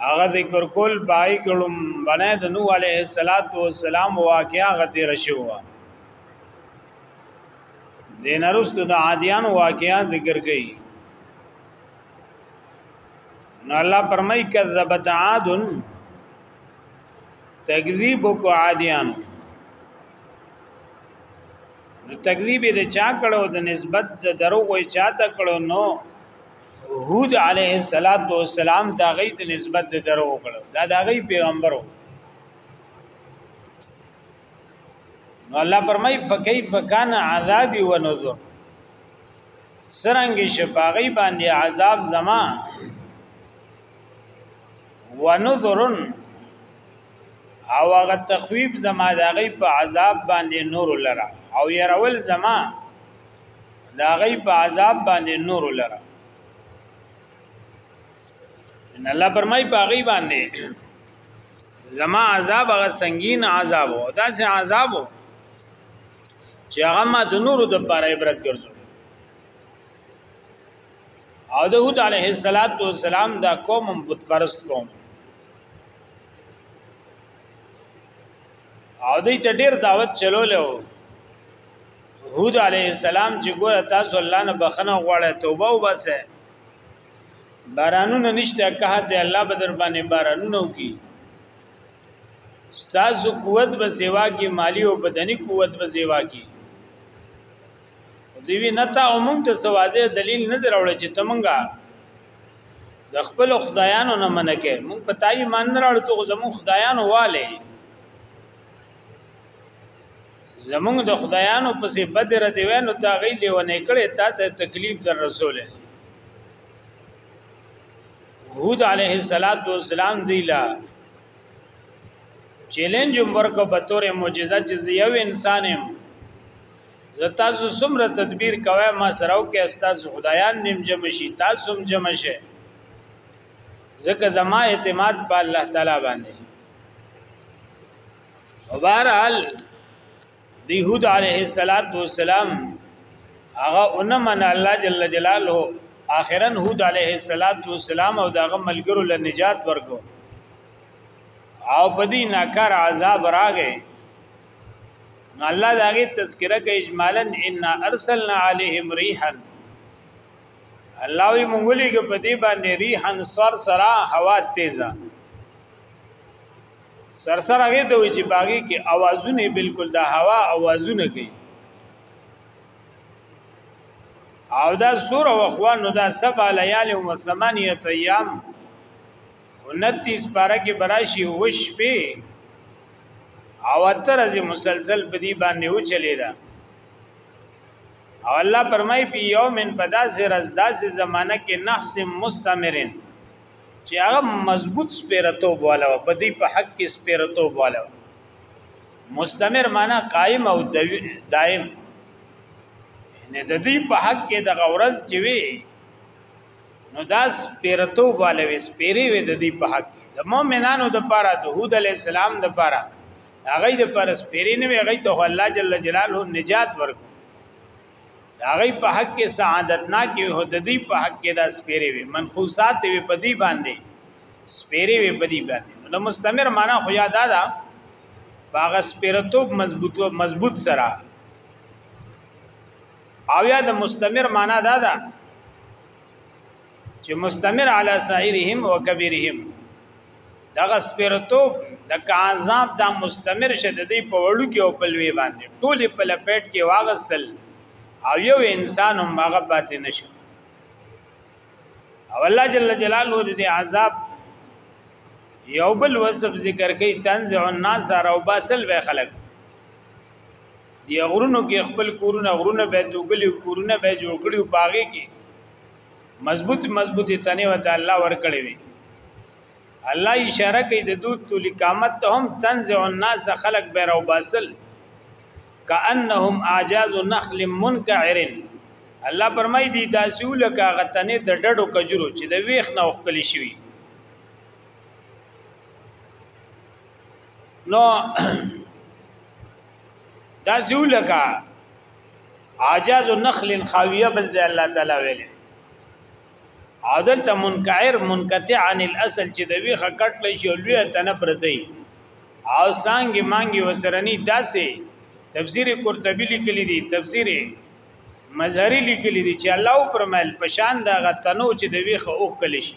هغه ذکر کول پای کړم باندې د نوح عليه السلام واقعا غتی رشو دینرست د عادیان واقعا ذکر کړي نو الله پرمای کذبت عاد تکذیب کو عادیان نو تکذیب د چا کړو د نسبت د دروغ چاته کړو نو هود علیه السلام دا غي د نسبت د درو کړو دا دا غي پیغمبرو نو الله پرمای فکیف کان عذاب و نذر سرنګ شپاغي باندې عذاب زما و نذرن او هغه تخویب زما دا غي په عذاب باندې نور لره او يرول زما دا غي په عذاب باندې نور لره ان الله فرمای په غي باندې زما عذاب هغه سنگین عذاب او دا سه عذاب چې هغه ما د نور د پر عبرت ګرځو او د هود علیه السلام دا قوم بت پرست قوم او دوی ته ډیر دعوت چلولو هود علی السلام چې ګوره تاسو الله نه بخنه غواړی توبه وباسه بارانونه نشته که ته الله به در باندې بارانونه وکي ستاسو قوت به سیوا کې مالی او بدني قوت به سیوا کې دوی نه تا او مونږ ته سوازه دلیل نه دراوړ چې تمنګا د خپل خدایانو نه منکه مونږ په تای مان نه راړو ته زمون خدایانو والي زمونږ د خدایانو پسې بدر دی وینو تا غي لیونه کړي تا ته تکلیف در رسول هود علیه السلام دی لا چیلنج ورکو په تور معجزه چې یو انسان يم تاسو څومره تدبیر کوي ما سره او کې تاسو خدایان نیم جمع شي تاسو هم جمع شي ځکه زما اعتماد په الله تعالی باندې وبارحال د يهود عليه السلام هغه انمن الله جل جلاله اخرا هود عليه السلام او دغه ملګرو له نجات ورکو او په دې ناکار عذاب راغې نو الله داغه تذکرہ کوي اجمالا ان ارسلنا عليهم ريحا الله وی مونږ لګ په دې باندې ريحا سر سرا هوا تیزه سرسر هغه ته وی چې باغی کې اوازونه بالکل د هوا اوازونه کوي او دا سور او اخوان نو دا سبا لیال او ثمانیه ایام 29 پارا کې براشي وش په او تر ازي مسلسل په دې باندې و چلی دا او الله پرمای په یومن پداسه رز داسه زمانہ کې نحس مستمرن چې هغه مضبوط سپیرتوب والا و په دې په حق کې سپیرتوب والا مستمر معنا قائم او دائم نه د دې په حق کې د غورز چې وي نو دا سپیرتوب والا وي سپیری وي د دې په حق کې د مؤمنانو د پاره د هود علی السلام د پاره هغه د پاره سپیری نه وي هغه ته الله جل جلاله نجات ورکړي دا غي په حق کې سعادت نه کې هو د دې په حق کې دا سپيري وي منخوصات وي په دې باندې سپيري وي په دې باندې نو مستمر معنا خو یاد ده باغ سپیرتوب مضبوط مضبوط سره او یا د مستمر معنا دا ده چې مستمر علی سائرهم وکبیرهم دغه سپیرتوب د کعذاب دا مستمر شه د دې په وړو کې او په لوی باندې ټول په لپیټ کې واغستل او یو انسان هم هغه پاتې نشو او الله جل جلاله دې عذاب یو بل وصف ذکر کوي تنزع الناس او باسل به خلق دی غرونو کې خپل کورونه غرونه به توګلی کورونه به جوړ کړي او باغې کې مضبوط مضبوطی تنه وت الله ورکړي وي الله اشاره کوي د دوت تل قامت ته هم تنزع الناس خلق به راو باسل کانهم اعجاز نخل منکعر الله پرمای دي داسو لکه غتنه د ډډو کجرو چې د ویخ نه وخکل شي نو داسو لکه عاجز نخل خاویه بل ځای الله تعالی ویل عادل ته منکعر منقطع عن الاصل چې د وی خکټ لې شو لوی تنه پرتی او سانګي مانګي وسرنی داسې تفسیر قرطبی لیکلی دی تفسیر مظهری لیکلی دی چې الله پرمل پشان دا غتنو چې د وی خو اوخ کلی شي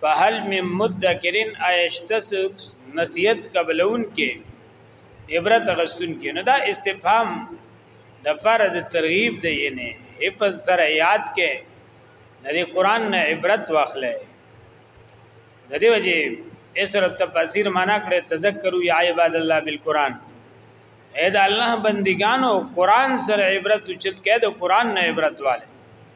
په هل من مدکرین ایشتس نصیحت قبلون کې عبرت غستون کې نو دا استفهام د فرد ترغیب دی نه حفظ سره یاد کې د قران نه عبرت واخلې د دې وجه اسر تفسیر معنا کړې تذکروا یا عباد الله بالقران اې دا الله بندګانو قران سره عبرت چت کې د قران نه عبرت والے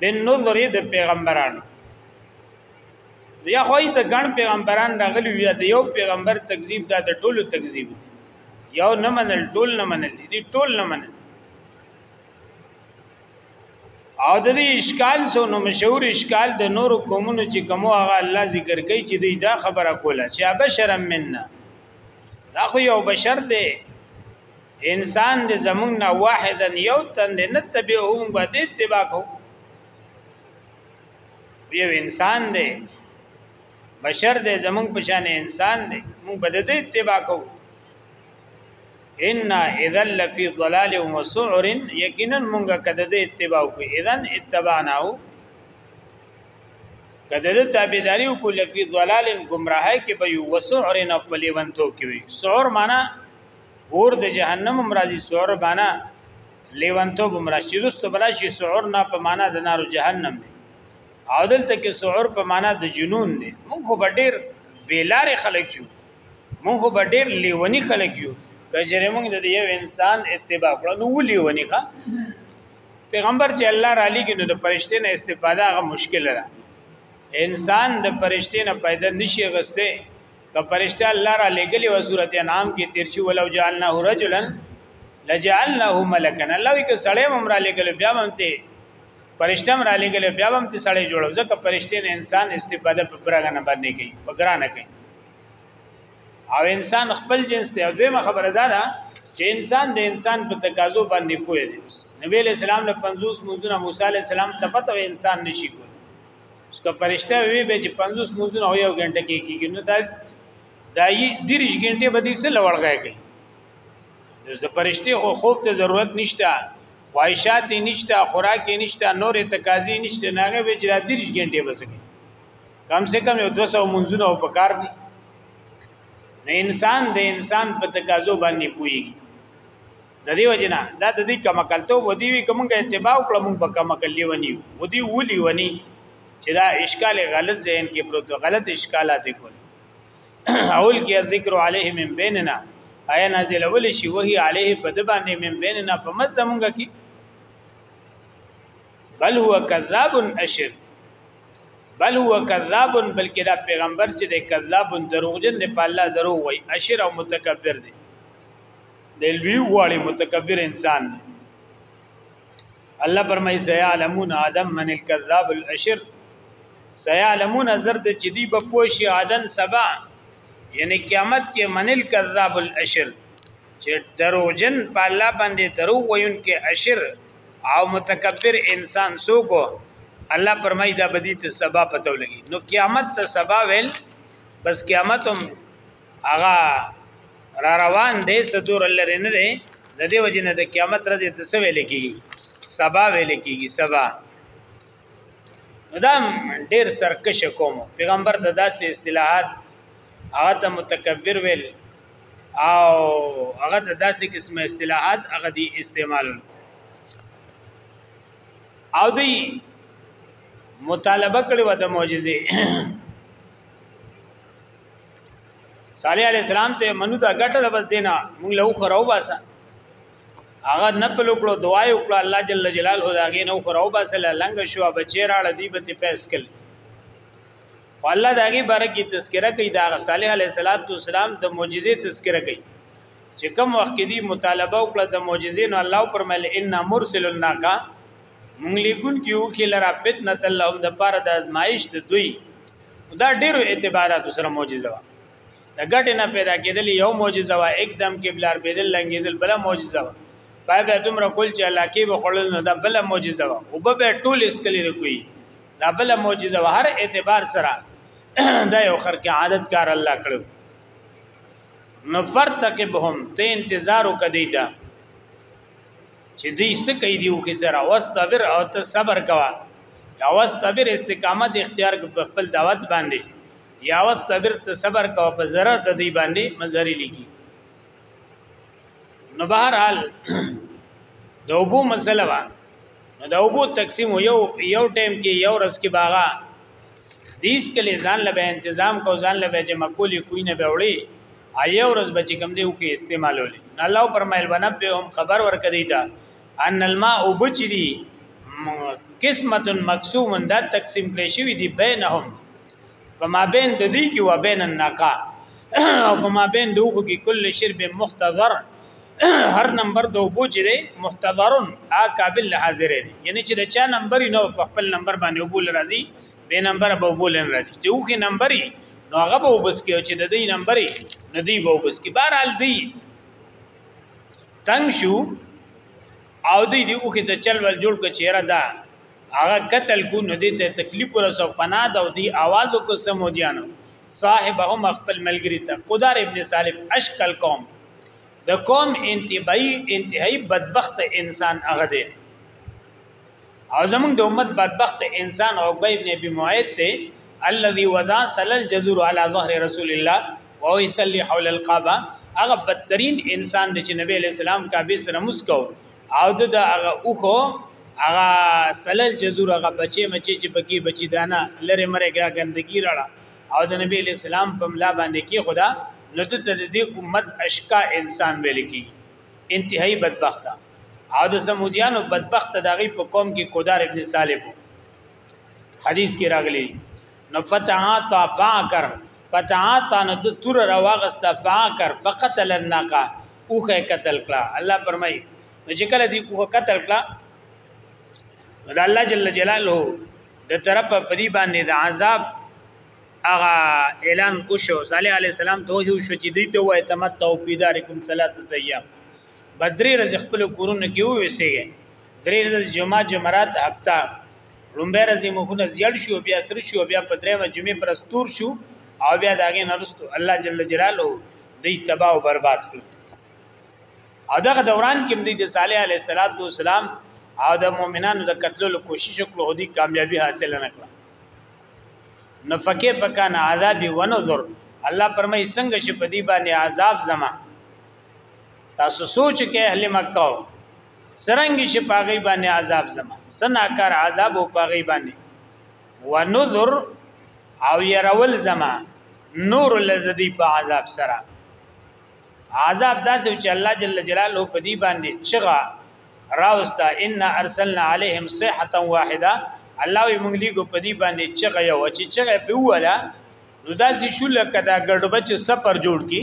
بن نظر د پیغمبرانو یا خو ته ګڼ پیغمبران راغلی یا د یو پیغمبر تکذیب دا د ټولو تکذیب یو نه منل ټول نه منل دي ټول نه منل او د دې اشکال سو نو مشهور اشکال د نور قومونو چې کوم هغه الله ذکر کوي چې دوی دا خبره کوله چې بشرم مننا دا خو یو بشر دی انسان دې زمونږ نه واحدا یو تن دې نه تبعو مونږ به دې اتباع کو یو انسان دې بشر دې زمونږ په شان انسان دې مونږ به دې اتباع کو ان اذا لفی ضلال و سعر یقینا مونږه کده دې اتباع کو اذا اتبعناه کده دې تابعداري کو لفی ضلال گمراهه کې به یو وسعر نه پلیوانتو کې وي سعر معنی اور د جهنم مرضی سور بانا لیوانتوب مرشی رستو بلا شي سعور نه په معنا د نار جهنم دی او دلته کې سعور په معنا د جنون دی موږ خو ډېر بیلارې خلک یو موږ خو ډېر لیونی خلک یو کجره موږ د یو انسان اتباع کړو نو لیونی ښا پیغمبر چې الله را لګي نو د پرشته نه استفاده غو مشکل ده انسان د پرشته نه پیدا نشي غسته که پرشته الله را لګلی و سورت انعام کې تیر شي ولو جعلناه رجلا لجعلناه ملکا الله وی که سړی هم را لګل بیا هم ته پرشته هم را لګل بیا هم ته سړی جوړو ځکه پرشته نه انسان استفاده په برغه نه باندې کوي په ګرانه کوي او انسان خپل جنس ته دویمه خبره ده دا چې انسان د انسان په تقاضو باندې پوهه دی نبی له سلام له 50 منځونه موسی له سلام ته پته انسان نشي کوي سکه پرشته وی به چې 50 موزونه او یو غنټه کې کیږي نو دا دای دیرش غنټه به دې سره وړګای کوي نو د پرشته خو خوب ته ضرورت نشته خواهشات نشته خوراک نشته نور تقاضي نشته ناغه به چې دیرش غنټه بسګي کم سے کم یو 200 منځونه او پکار دي نه انسان د انسان په تقاضو باندې پويږي د دې وجنه دا د دې کما کلته و دی وی کومه اتباع کړه مونږ په کما کلی ونی و دی ولي ونی چې دا اشکال غلط ذهن کې پروت غلط اشکالات کول اول کې ذکر علیه من بیننا آیا نازل اول شي وهي علیه په د باندې من بیننا په مزه مونږ کې بل هو کذاب اشر بل هو کذاب بلکې دا پیغمبر چې د کذاب دروغجن دی په الله دروغ وای اشر او متکبر دی د لوی والی متکبر انسان دی الله فرمای سيعلمون عدم من الكذاب الاشر سيعلمون زر د جدي په پوشي عدن سبا یعنی قیامت کې من الكذاب الاشر چې دروجن په الله باندې درو وین کې اشر او متکبر انسان سوکو الله فرمای دا بدی ته سبا پتو لګي نو قیامت ته سبا ویل بس قیامت هم هغه را روان دی سدور لري نه دی د دې وجه نه د قیامت ورځ د څه ویل کیږي سبا ویل کیږي سبا دا ډیر سرکش کوم پیغمبر د داسې اصطلاحات هغه ته متکبر ویل او هغه د داسې قسمه اصطلاحات هغه دی استعمال او دی مطالبه کړې و د معجزې صالح علی السلام ته منو دا ګټه ده بس دینا مونږ له خراو باسه هغه نه په لوکړو دعا یې وکړه الله جل جلاله دا غي نو خراو باسه لنګ شو بچی راړه دی به پیس کل الله دا غي برکه تذکرہ کوي دا صالح علی السلام د معجزې تذکرہ کوي چې کم وخت کې دی مطالبه وکړه د معجزې نو الله پر مل ان مرسل الناقه مونږ لیکون کې یو کې لرا فتنه اللهم د پاره د ازمایش د دوی دا ډیرو اعتبارات سره معجزه وا د ګټه نه پیدا کېدل یو معجزه وا اکدم کې بلار بدل لنګېدل بل معجزه وا پای به دومره کول چې الله کې به خړل نو دا بل معجزه وا او به ټول اسکلې کوي دا بل معجزه وا هر اعتبار سره دا یو خر کې عادت کار الله کړو نو فرتقبهم ته انتظار وکړی دا چې دوی څه کوي دی او کې سره واستبر او ته صبر کوا یا واستبر استقامت اختیار په خپل دعوت باندې یا واستبر ته صبر کوا په زره د دې باندې مزری لګي نو بهر حال د وبو مسله وا نو د وبو تقسیم یو یو ټیم کې یو رس کې باغا دیس کله ځان لبه تنظیم کو ځان لبه جمع کولی کوی نه به وړي ایو ورځ بچ کم دی او کې استعمالول الله پرمایل ونبهم خبر ورکړی تا ان الماء وبچری قسمت مقسوم دا تقسیم کړی شوی دی بینهم فما بین د دې کې و بین النقا او فما بین دوه کې کل شرب مختضر هر نمبر دو بوج دی مختضرن آ قابل حاضر دی یعنی چې د چا نمبر نه په خپل نمبر باندې وبول راځي به نمبر به بولن راځي چې وګي نمبرې نو هغه به وبس کې چې د دې نمبرې نه دی به وبس کې بهر حال دی تنگ شو او دی دی اوخه ته چل ول جوړ کو چیرې دا هغه قتل کو نو دی ته تکلیف ورسو پنا دا او دی आवाज کو سمو دیانو صاحب هم خپل ملګری ته قدار ابن سالم اشکل قوم د قوم انتباهي انتهایی بدبخت انسان هغه دی او زمونږ د امت بدبخت انسان عقبه ابن ابي معيط ته الذي وزا سل الجزور على ظهر رسول الله وهو يصلي حول الكعبه هغه بدترین انسان دی چې نبی علیہ السلام کعبه سره مسکو او د هغه اوخو هغه سل الجزور هغه بچي مچي چې بګي بچي دانا لره مرګه ګندګي راړه او د نبی علیہ السلام په ملا باندې کې خدا نو د دې امت اشکا انسان ویل کی انتهایی بدبخته او د سمودیانو بدبخت دغه په قوم کې کودار ابن سالب حدیث کې راغلی نو فتحا تا فا کر فتحا تا نو د تور راوغست فا کر فقتل الناقه اوخه قتل کړه الله فرمای نو چې کله دی اوخه قتل کړه نو د الله جل جلاله د طرف په دی باندې د عذاب اغا اعلان وشو صالح علی السلام ته یو شو چې دی ته وای تمتع او پیدارکم ثلاثه ایام بدرې ورځې خپل کورونو کې ووسیږي درې ورځې جمعه جمعرات هفته لومبه ورځې مخونه زیړ شو بیا سر شو بیا په درېمه جمعه پر استور شو او بیا داګه نرستو الله جل جلاله دې تباہ او برباد کړ او دغه دوران کې موږ د صالح علیه السلام او د مؤمنانو د قتلولو کوشش وکړو او دې کامیابی حاصل نه کړه نو فکه پکان عذاب ونذر الله پرمای څنګه چې په دې باندې عذاب زما تاسو سوچ کې اهل مکه سرنګ شي پاغي باندې عذاب زما سناکار عذاب او پاغي باندې ونذر او يرول زما نور لذي په عذاب سره عذاب داسې چې الله جل جلاله په دې باندې چغه راوستا ان ارسلنا عليهم صيحه واحده الله یې مونږ لیګو په دې باندې چغه یو چې چغه په ولا نو داسې شو لکه دا ګډبچ سفر جوړ کی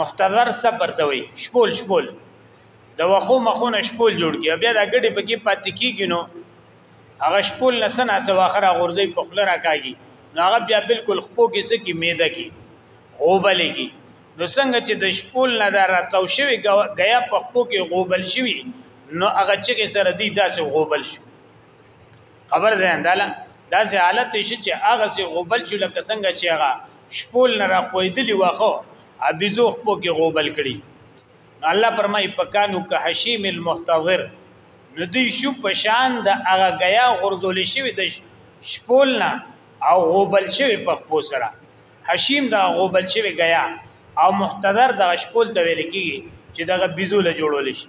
مختبر سفر ته وي شپول شپول د وخو مخونه شپول جوړ کیږي بیا دا ګډي پکې پاتې کیږي نو هغه شپول نه سنا سو اخر غورځي په خله راکاږي نو هغه بیا بالکل خپو کې سکی میده کی غوبل کی نو څنګه چې د شپول نه دا راتاو شوی غیا په خپو کې غوبل شوی نو هغه چې سره دی داسې غوبل شو خبر ځان داله دا سه حالت شي چې هغه سه غوبل چې لکه څنګه چې هغه شپول نه را خوېدلی واخو ابيزو خپو کې غوبل کړي الله پرمای پکانو که حشیم المحتضر نو دی شو پشان د هغه غیا غرزول شوی د شپول نه او غوبل شوی په خپو سره حشیم دا غوبل شوی غیا او محتضر د شپول ته ویل کیږي چې دغه بيزو له جوړول شي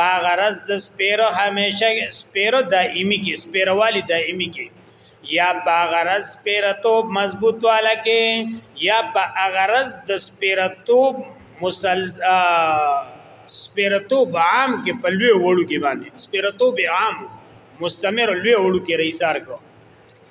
په غرض د سپیرو همیشه سپیرو دایمی کې سپیروالی دایمی کې یا په غرض سپیرتوب مضبوط والا کې یا په غرض د سپیرتوب مسل سپیرتوب عام کې په لوی وړو کې باندې سپیرتوب عام مستمر لوی وړو کې رئیسار کو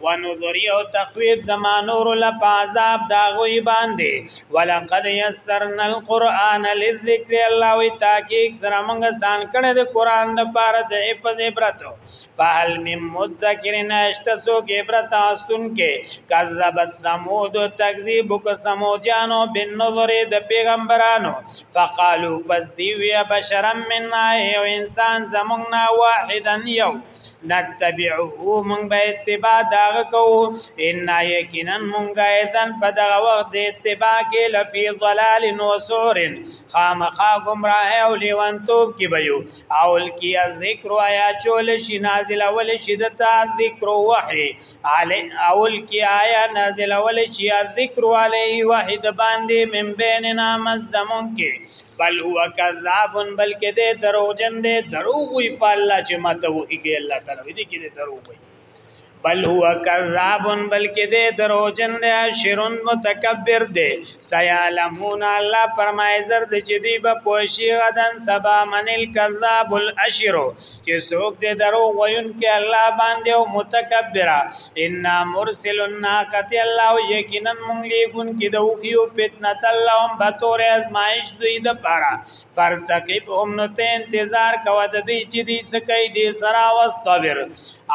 ونذری او تخویب زما نور لپا عذاب دا غوی باندې ولقد یسرنا القرآن للذکر الله وی تحقیق سره موږ سان کړه د قرآن د پاره د حفظ عبرت فهل من مذکر نشت سو کې عبرت استون کې کذب ثمود تکذیب وک سمودیانو بن نظر د پیغمبرانو فقالو پس دی وی بشرم منا یو انسان زمونږ نه واحدن یو نتبعه مونږ به اتباع داغه کوو ان یقینا مونږ ایزن په دغه وخت د اتباع کې لفی ضلال و سور خامخا گمراه او لیوانتوب کې بيو اول کی ذکر یا چول شي نازل اول شي د ذکر وحی علی اول کی آیا نازل اول چی ذکر علی واحد باندې من بیننا مزمون کی بل هو کذاب بلکې دې دروغجن دې دروغ وی په الله چې ماته وحی کوي الله تعالی دې کې دې دروغ وی بل هو کذاب بلکې دې دروغجن دې شرون متکبر دې سیالمون الله فرمایزر دې چې دې به پوشی غدن سبا منل کذاب الاشرو چې څوک دې درو وینکې الله باندې او متکبره ان مرسل الناقه الله یقینا مونږ لیګون کې د وخیو فتنه اللهم بتور ازمایش دوی د پاره فرتقب هم نو ته انتظار کوه د دې چې دې سکه دې سرا واستبر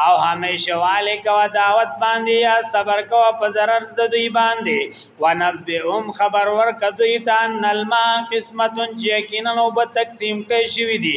او همیشه والے کوه دعوت باندې یا صبر کوه په zarar د دوی باندې ونبئهم خبر ورکه دوی ته نلما قسمتون چې یقینا وب تقسیم کې شوی دي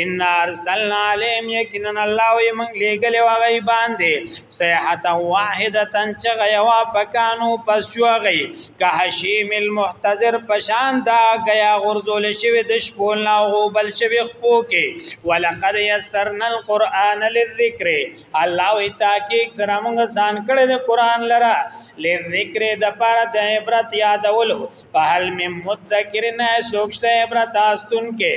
ان ارسلنا عليهم یقینا الله وی من لګل و غی باندې صيحه واحده چغ یوا فکانو پس شو غی که حشیم المحتضر پشان دا غیا غرزول شوی د شپول نا غوبل شوی خپو کې ولقد یسرنا القرآن للذکر الله وی تحقیق سره موږ سان کړی د قران لره لذکر د پاره د عبرت یادولو په حل مم متذکرنا سوچته عبرت استون کې